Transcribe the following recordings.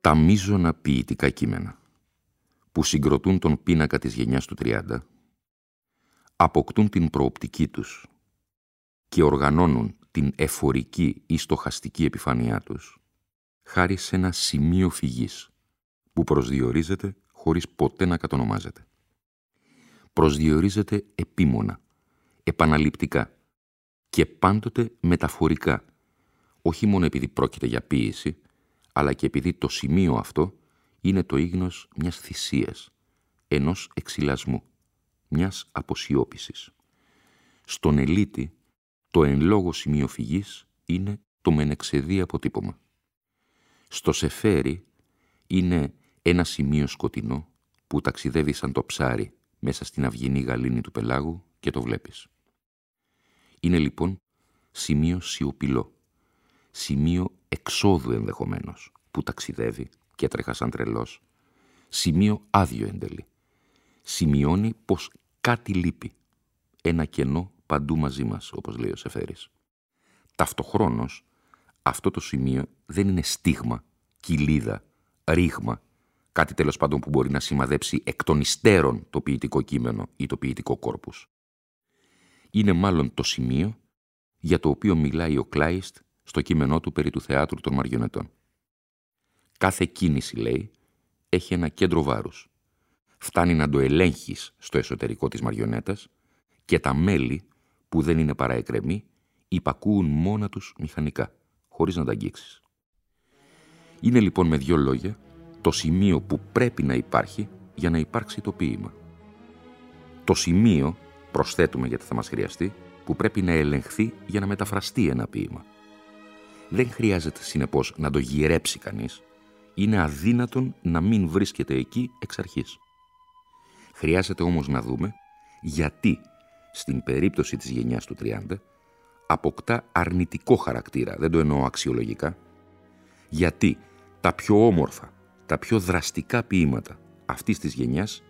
Τα μείζωνα ποιητικά κείμενα που συγκροτούν τον πίνακα της γενιάς του 30 αποκτούν την προοπτική τους και οργανώνουν την εφορική ή στοχαστική επιφάνειά τους χάρη σε ένα σημείο φυγής που προσδιορίζεται χωρίς ποτέ να κατονομάζεται. Προσδιορίζεται επίμονα, επαναληπτικά και πάντοτε μεταφορικά, όχι μόνο επειδή πρόκειται για ποίηση, αλλά και επειδή το σημείο αυτό είναι το ίγνος μιας θυσίας, ενός εξυλασμού, μιας αποσιώπησης. Στον ελίτη, το εν λόγω σημείο φυγής είναι το μενεξεδί αποτύπωμα. Στο σεφέρι είναι ένα σημείο σκοτεινό που ταξιδεύει σαν το ψάρι μέσα στην αυγινή γαλήνη του πελάγου και το βλέπεις. Είναι λοιπόν σημείο σιωπηλό, σημείο εξόδου ενδεχομένως, που ταξιδεύει και τρέχα σαν τρελός. Σημείο άδειο εντελεί. Σημειώνει πως κάτι λείπει. Ένα κενό παντού μαζί μας, όπως λέει ο Σεφέρης. Ταυτοχρόνως, αυτό το σημείο δεν είναι στίγμα, κοιλίδα, ρήγμα, κάτι τέλος πάντων που μπορεί να σημαδέψει εκ των υστέρων το ποιητικό κείμενο ή το ποιητικό κόρπους. Είναι μάλλον το σημείο για το οποίο μιλάει ο Κλάιστ στο κείμενό του περί του θεάτρου των Μαριονετών. Κάθε κίνηση, λέει, έχει ένα κέντρο βάρους. Φτάνει να το ελέγχεις στο εσωτερικό της μαριονέτας και τα μέλη, που δεν είναι παρά εκρεμή, υπακούουν μόνα τους μηχανικά, χωρίς να τα αγγίξεις. Είναι λοιπόν με δύο λόγια το σημείο που πρέπει να υπάρχει για να υπάρξει το ποίημα. Το σημείο, προσθέτουμε γιατί θα μας χρειαστεί, που πρέπει να ελεγχθεί για να μεταφραστεί ένα ποίημα. Δεν χρειάζεται συνεπώς να το γυρέψει κανείς, είναι αδύνατον να μην βρίσκεται εκεί εξ αρχής. Χρειάζεται όμως να δούμε γιατί στην περίπτωση της γενιάς του 30 αποκτά αρνητικό χαρακτήρα, δεν το εννοώ αξιολογικά, γιατί τα πιο όμορφα, τα πιο δραστικά ποίηματα αυτής της γενιάς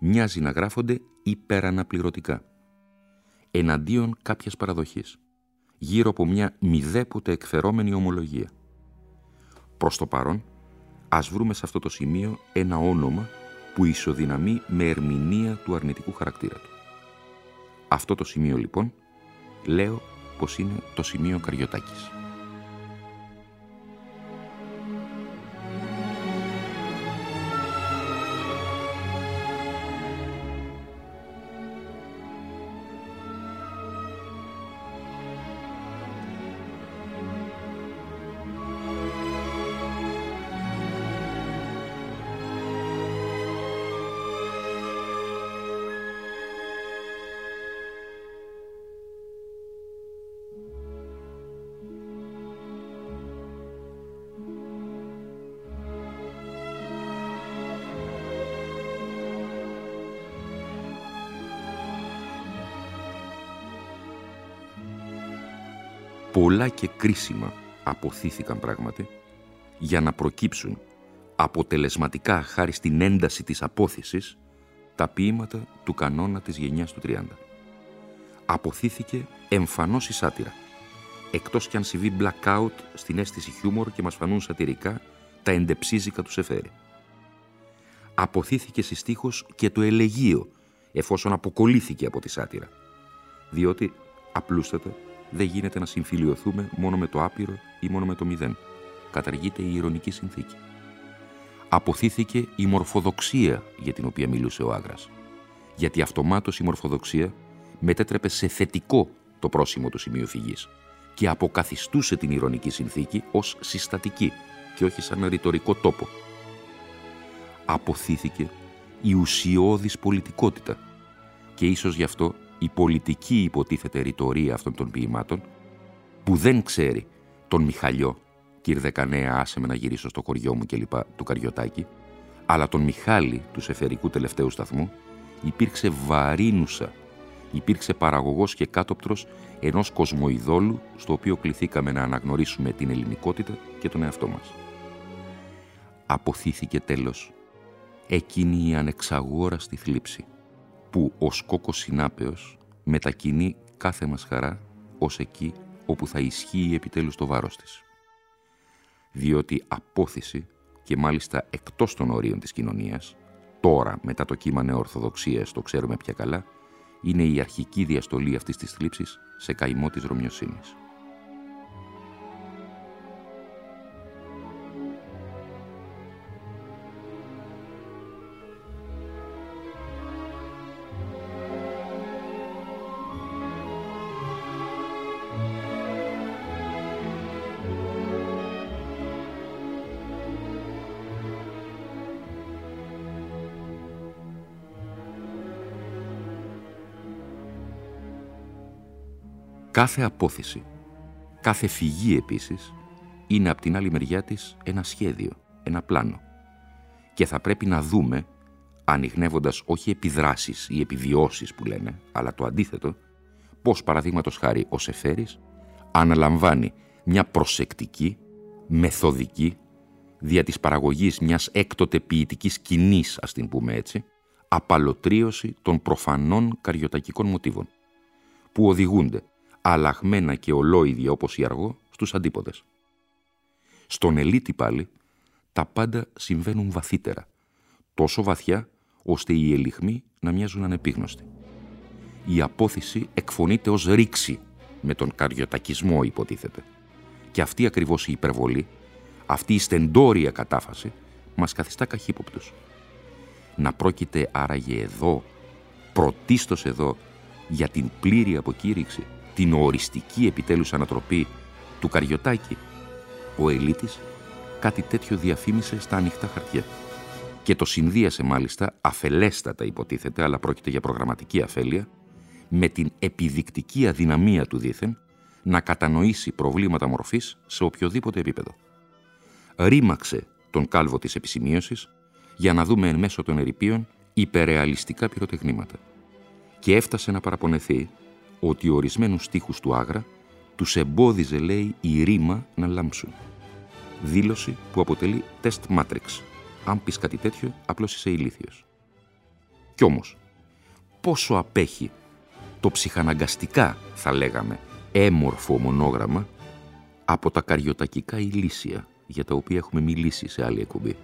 μοιάζει να γράφονται υπεραναπληρωτικά, εναντίον κάποιας παραδοχής, γύρω από μια μηδέποτε εκφερόμενη ομολογία. Προς το παρόν, ας βρούμε σε αυτό το σημείο ένα όνομα που ισοδυναμεί με ερμηνεία του αρνητικού χαρακτήρα του. Αυτό το σημείο λοιπόν λέω πως είναι το σημείο Καριωτάκης. Πολλά και κρίσιμα αποθήθηκαν πράγματι για να προκύψουν αποτελεσματικά χάρη στην ένταση της απόθεσης τα ποίηματα του κανόνα της γενιάς του 30. Αποθήθηκε εμφανώς η σάτυρα, εκτός κι αν συμβεί blackout στην αίσθηση χιούμορ και μας φανούν σατυρικά τα εντεψίζικα του Σεφέρη. Αποθήθηκε συστήχως και το ελεγείο, εφόσον αποκολλήθηκε από τη σάτυρα, διότι απλούστατα δεν γίνεται να συμφιλειωθούμε μόνο με το άπειρο ή μόνο με το μηδέν. Καταργείται η ηρωνική συνθήκη. αποθήθηκε η μορφοδοξία για την οποία μιλούσε ο Άγρας. Γιατί αυτομάτως η μορφοδοξία μετέτρεπε σε θετικό το πρόσημο του σημείου φυγής και αποκαθιστούσε την ηρωνική συνθήκη ως συστατική και όχι σαν ρητορικό τόπο. Αποθήθηκε η ουσιώδης πολιτικότητα και ίσως γι' αυτό η πολιτική υποτίθεται ρητορία αυτών των ποιημάτων που δεν ξέρει τον Μιχαλιό «Κύρ Δεκανέα, άσε με να γυρίσω στο χωριό μου» κλπ. του Καριωτάκη, αλλά τον Μιχάλη του Σεφερικού Τελευταίου Σταθμού υπήρξε βαρύνουσα, υπήρξε παραγωγός και κάτοπτρος ενός κοσμοειδόλου στο οποίο κληθήκαμε να αναγνωρίσουμε την ελληνικότητα και τον εαυτό μας. Αποθήθηκε τέλος εκείνη η ανεξαγόραστη θλίψη που ο σκόκος συνάπεος μετακινεί κάθε μας χαρά ως εκεί όπου θα ισχύει επιτέλους το βάρος της. Διότι απόθυση και μάλιστα εκτός των ορίων της κοινωνίας, τώρα μετά το κύμα νεορθοδοξίας το ξέρουμε πια καλά, είναι η αρχική διαστολή αυτής της θλίψης σε καημό της Ρωμιοσύνης. Κάθε απόθεση, κάθε φυγή επίσης, είναι από την άλλη μεριά της ένα σχέδιο, ένα πλάνο. Και θα πρέπει να δούμε, ανοιχνεύοντας όχι επιδράσεις ή επιβιώσεις που λένε, αλλά το αντίθετο, πώς παραδείγματος χάρη ο Σεφέρης αναλαμβάνει μια προσεκτική, μεθοδική, δια της παραγωγής μιας έκτοτε ποιητικής σκηνής, ας την πούμε έτσι, απαλωτρίωση των προφανών καριωτακικών μοτίβων, που οδηγούνται αλλαγμένα και ολόιδια όπως η αργό στους αντίποδες. Στον ελίτη πάλι, τα πάντα συμβαίνουν βαθύτερα, τόσο βαθιά ώστε οι ελιχμοί να μοιάζουν ανεπίγνωστοι. Η απόθεση εκφωνείται ως ρήξη με τον καριοτακισμό υποτίθεται. Και αυτή ακριβώς η υπερβολή, αυτή η στεντόρια κατάφαση, μας καθιστά καχύποπτους. Να πρόκειται άραγε εδώ, πρωτίστως εδώ, για την πλήρη αποκήρυξη την οριστική επιτέλους ανατροπή του Καριωτάκη, ο Ελίτης κάτι τέτοιο διαφήμισε στα ανοιχτά χαρτιά. Και το συνδύασε μάλιστα, αφελέστατα υποτίθεται, αλλά πρόκειται για προγραμματική αφέλεια, με την επιδεικτική αδυναμία του δήθεν να κατανοήσει προβλήματα μορφής σε οποιοδήποτε επίπεδο. Ρήμαξε τον κάλβο της επισημείωσης για να δούμε εν μέσω των ερηπείων υπερεαλιστικά πυροτεχνήματα. Και έφτασε να παραπονεθεί ότι ορισμένους στίχους του Άγρα τους εμπόδιζε, λέει, η ρήμα να λάμψουν. Δήλωση που αποτελεί τεστ μάτριξ. Αν πεις κάτι τέτοιο, απλώς είσαι ηλίθιος. Κι όμως, πόσο απέχει το ψυχαναγκαστικά, θα λέγαμε, έμορφο μονόγραμμα από τα καριωτακικά ηλίσια για τα οποία έχουμε μιλήσει σε άλλη εκπομπή.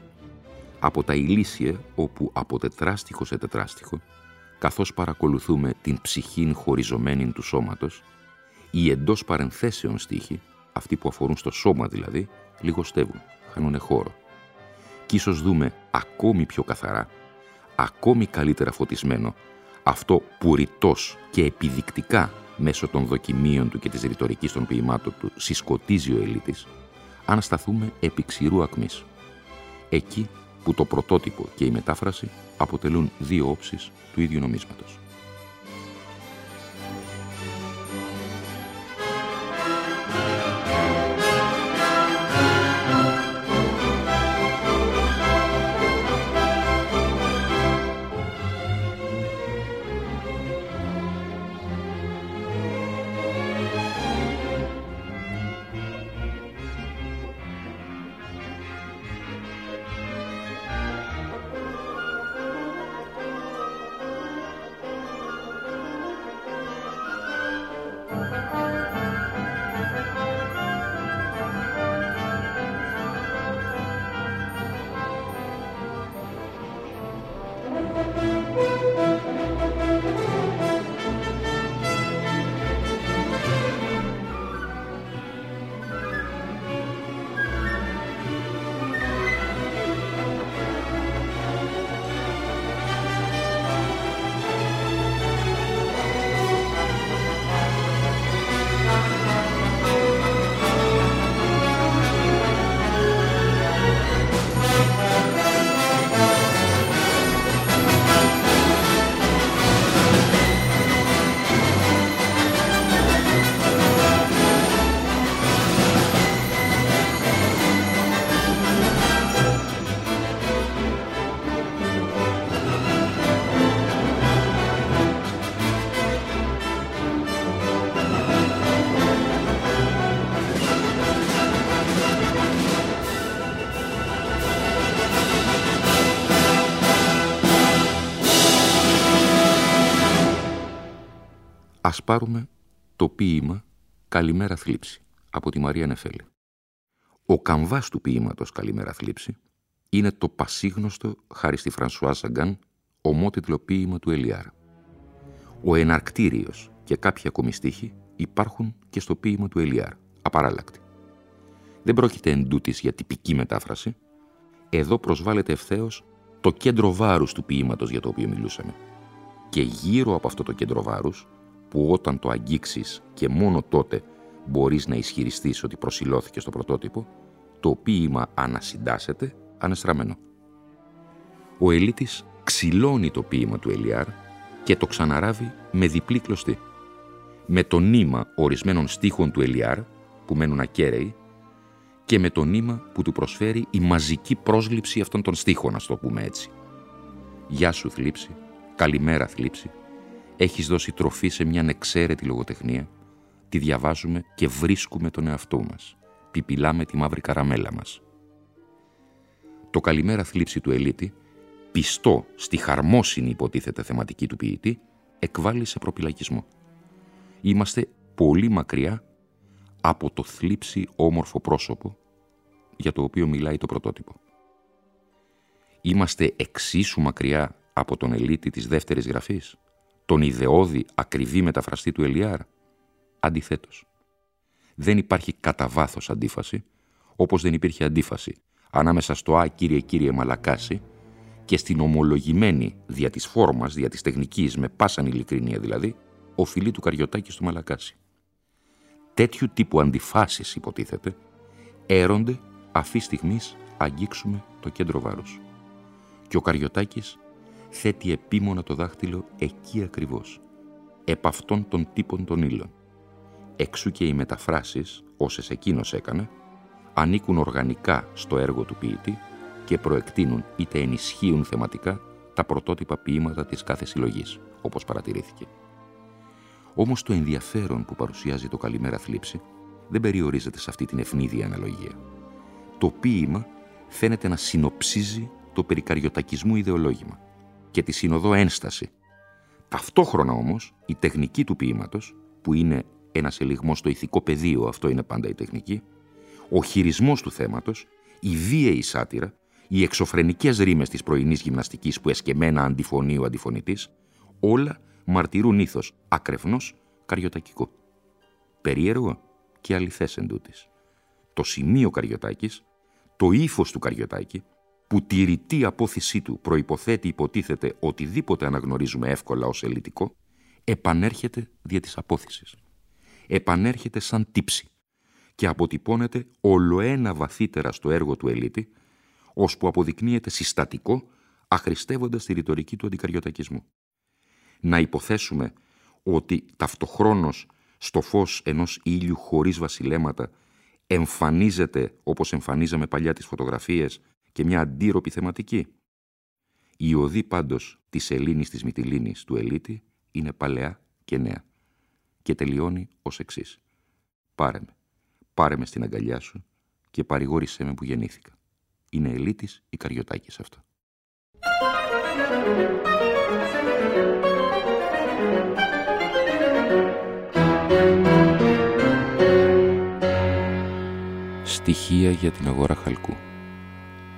Από τα ηλίσια όπου από τετράστιχο σε τετράστιχο καθώς παρακολουθούμε την ψυχήν χωριζομένη του σώματος, οι εντός παρενθέσεων στίχοι, αυτοί που αφορούν στο σώμα δηλαδή, λιγοστεύουν, χάνουν χώρο. Κι ίσως δούμε ακόμη πιο καθαρά, ακόμη καλύτερα φωτισμένο, αυτό που ρητός και επιδεικτικά μέσω των δοκιμίων του και της ρητορικής των ποιημάτων του συσκοτίζει ο ελίτης, αν σταθούμε επί ξηρού ακμής. Εκεί που το πρωτότυπο και η μετάφραση αποτελούν δύο όψεις του ίδιου νομίσματος. Πάρουμε το ποίημα «Καλημέρα θλίψη» από τη Μαρία Νεφέλη. Ο καμβάς του ποίηματος «Καλημέρα θλίψη» είναι το πασίγνωστο, χάρη στη Φρανσουά Σαγκάν, ομότιτλο ποίημα του Ελιάρα. Ο εναρκτήριος και κάποια ακόμη υπάρχουν και στο ποίημα του Ελιάρ, απαράλλακτη. Δεν πρόκειται εν για τυπική μετάφραση. Εδώ προσβάλλεται ευθέως το κέντρο βάρους του ποίηματος για το οποίο μιλούσαμε. Και γύρω από αυτό το κέντρο βάρους, που όταν το αγγίξεις και μόνο τότε μπορείς να ισχυριστείς ότι προσιλώθηκε στο πρωτότυπο, το ποίημα ανασυντάσσεται ανεστραμμένο. Ο Ελίτης ξυλώνει το ποίημα του Ελιάρ και το ξαναράβει με διπλή κλωστή. Με το νήμα ορισμένων στίχων του Ελιάρ, που μένουν ακέραιοι, και με το νήμα που του προσφέρει η μαζική πρόσληψη αυτών των στίχων, ας το πούμε έτσι. Γεια σου θλίψη, καλημέρα θλίψη, έχεις δώσει τροφή σε μια εξαίρετη λογοτεχνία, τη διαβάζουμε και βρίσκουμε τον εαυτό μας, πιπιλάμε τη μαύρη καραμέλα μας. Το καλημέρα θλίψη του Ελίτη, πιστό στη χαρμόσυνη υποτίθεται θεματική του ποιητή, εκβάλλει σε προπυλακισμό. Είμαστε πολύ μακριά από το θλίψη όμορφο πρόσωπο για το οποίο μιλάει το πρωτότυπο. Είμαστε εξίσου μακριά από τον ελίτη της δεύτερης γραφής, τον ιδεώδη ακριβή μεταφραστή του Ελιάρ; Αντιθέτως, δεν υπάρχει κατά βάθος αντίφαση, όπως δεν υπήρχε αντίφαση ανάμεσα στο «Α, κύριε, κύριε Μαλακάση» και στην ομολογημένη δια της φόρμας, δια της τεχνικής, με πάσαν ειλικρινία δηλαδή, οφειλή του Καριωτάκη στο Μαλακάση τέτοιου τύπου αντιφάσεις υποτίθεται, έρονται αυτή στιγμή αγγίξουμε το κέντρο βάρους. Και ο Καριωτάκης θέτει επίμονα το δάχτυλο εκεί ακριβώς, επ' αυτών των τύπων των ύλων. Εξού και οι μεταφράσεις, όσες εκείνος έκανε, ανήκουν οργανικά στο έργο του ποιητή και προεκτείνουν είτε ενισχύουν θεματικά τα πρωτότυπα ποίηματα της κάθε συλλογής, όπως παρατηρήθηκε. Όμως το ενδιαφέρον που παρουσιάζει το «Καλημέρα θλίψη» δεν περιορίζεται σε αυτή την ευνίδια αναλογία. Το ποίημα φαίνεται να συνοψίζει το περικαριωτακισμού ιδεολόγημα και τη συνοδό ένσταση. Ταυτόχρονα όμως η τεχνική του ποίηματος, που είναι ένας ελιγμός στο ηθικό πεδίο, αυτό είναι πάντα η τεχνική, ο χειρισμός του θέματος, η βίαιη σάτυρα, οι εξωφρενικές ρήμες της πρωινής γυμναστικής που εσκεμμένα αντιφωνεί ο αντιφωνητής, όλα μαρτυρούν ήθος ακρεφνός καριωτακικό. Περίεργο και αληθές εν Το σημείο Καριωτάκης, το ύφος του Καριωτάκη, που τη ρητή απόθεσή του προϋποθέτει υποτίθεται οτιδήποτε αναγνωρίζουμε εύκολα ως ελιτικό, επανέρχεται δια της απόθεσης. Επανέρχεται σαν τύψη και αποτυπώνεται ολοένα βαθύτερα στο έργο του ελίτη, ώσπου αποδεικνύεται συστατικό, αχρηστεύοντας τη ρητορική του αντικαριωτακισμού να υποθέσουμε ότι ταυτοχρόνως στο φως ενός ήλιου χωρίς βασιλέματα εμφανίζεται όπως εμφανίζαμε παλιά τις φωτογραφίες και μια αντίρροπη θεματική. Η οδή πάντως της Ελλήνης της Μυτιλίνης του Ελίτη είναι παλαιά και νέα και τελειώνει ως εξής. Πάρε με, πάρε με στην αγκαλιά σου και παρηγόρησέ με που γεννήθηκα. Είναι Ελίτης ή Καριωτάκης αυτό. Στοιχεία για την αγορά χαλκού.